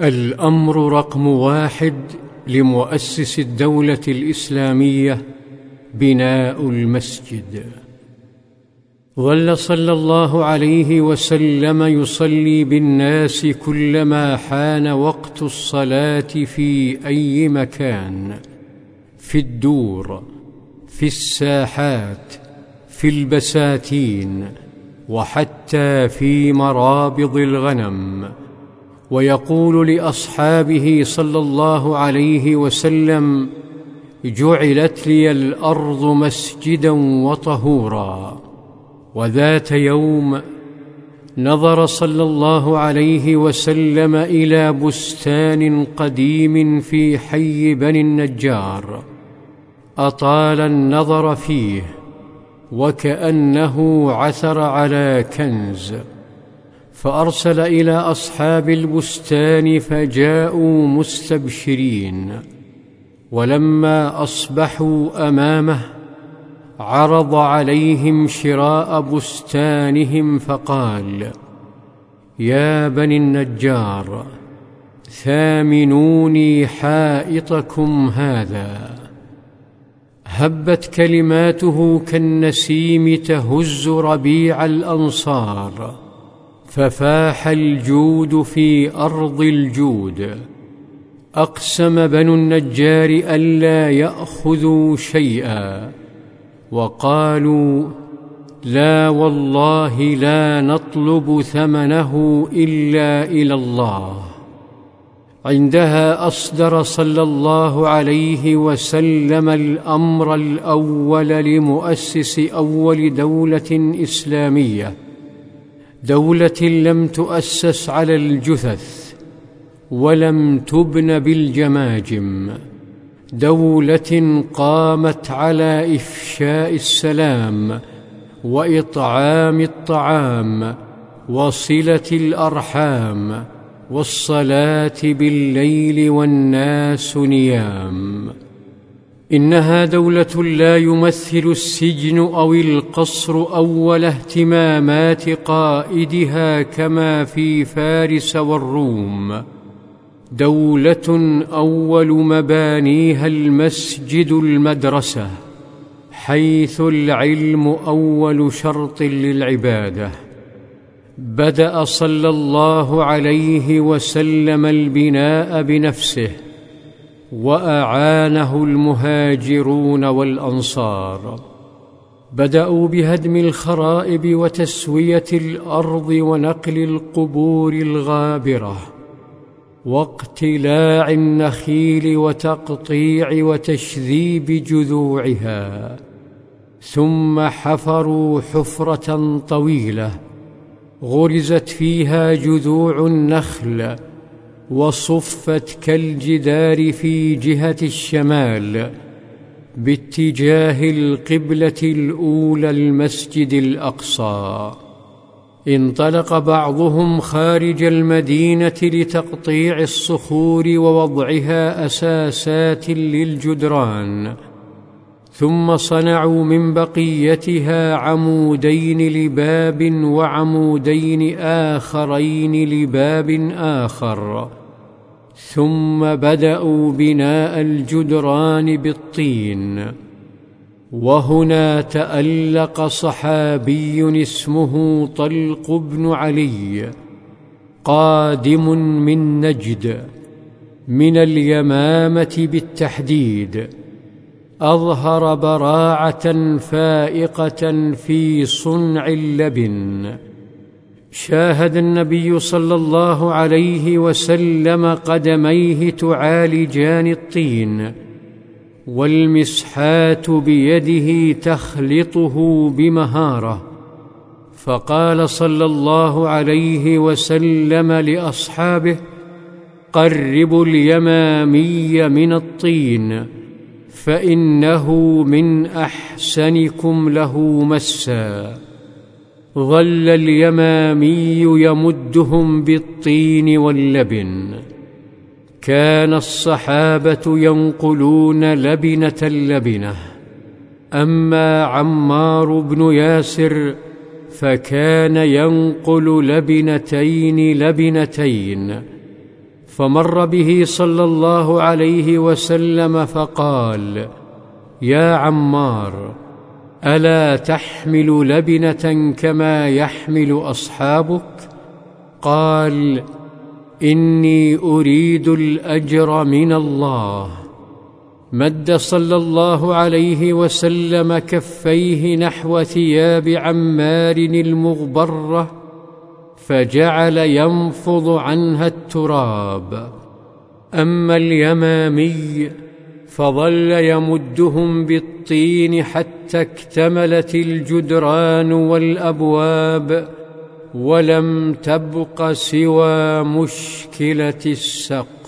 الأمر رقم واحد لمؤسس الدولة الإسلامية بناء المسجد. ظل صلى الله عليه وسلم يصلي بالناس كلما حان وقت الصلاة في أي مكان في الدور في الساحات في البساتين وحتى في مرابض الغنم. ويقول لأصحابه صلى الله عليه وسلم جعلت لي الأرض مسجدا وطهورا. وذات يوم نظر صلى الله عليه وسلم إلى بستان قديم في حي بني النجار. أطال النظر فيه وكأنه عثر على كنز. فأرسل إلى أصحاب البستان فجاءوا مستبشرين ولما أصبحوا أمامه عرض عليهم شراء بستانهم فقال يا بني النجار ثامنوني حائطكم هذا. هبت كلماته كالنسيم تهز ربيع الأنصار. ففاح الجود في أرض الجود. أقسم بنو النجار ألا يأخذوا شيئا وقالوا لا والله لا نطلب ثمنه إلا إلى الله. عندها أصدر صلى الله عليه وسلم الأمر الأول لمؤسس أول دولة إسلامية. دولة لم تؤسس على الجثث ولم تبن بالجماجم. دولة قامت على إفشاء السلام وإطعام الطعام وصلة الأرحام والصلاة بالليل والناس نيام. إنها دولة لا يمثل السجن أو القصر أول اهتمامات قائدها كما في فارس والروم. دولة أول مبانيها المسجد المدرسة حيث العلم أول شرط للعبادة. بدأ صلى الله عليه وسلم البناء بنفسه وأعانه المهاجرون والأنصار. بدأوا بهدم الخرائب وتسوية الأرض ونقل القبور الغابرة واقتلاع النخيل وتقطيع وتشذيب جذوعها ثم حفروا حفرة طويلة غرزت فيها جذوع النخل وصفت كالجدار في جهة الشمال باتجاه القبلة الأولى المسجد الأقصى. انطلق بعضهم خارج المدينة لتقطيع الصخور ووضعها أساسات للجدران. ثم صنعوا من بقيتها عمودين لباب وعمودين آخرين لباب آخر. ثم بدأوا بناء الجدران بالطين. وهنا تألق صحابي اسمه طلق بن علي قادم من نجد من اليمامة بالتحديد. أظهر براعة فائقة في صنع اللبن. شاهد النبي صلى الله عليه وسلم قدميه تعالجان الطين والمسحات بيده تخلطه بمهارة. فقال صلى الله عليه وسلم لأصحابه قربوا اليمامي من الطين. فإنه من أحسنكم له مسا. ظل اليمامي يمدهم بالطين واللبن. كان الصحابة ينقلون لبنة لبنه أما عمار بن ياسر فكان ينقل لبنتين لبنتين. فمر به صلى الله عليه وسلم فقال يا عمار ألا تحمل لبنة كما يحمل أصحابك؟ قال إني أريد الأجر من الله. مد صلى الله عليه وسلم كفيه نحو ثياب عمار المغبرة فجعل ينفض عنها التراب. أما اليمامي فظل يمدهم بالطين حتى اكتملت الجدران والأبواب ولم تبق سوى مشكلة السقف.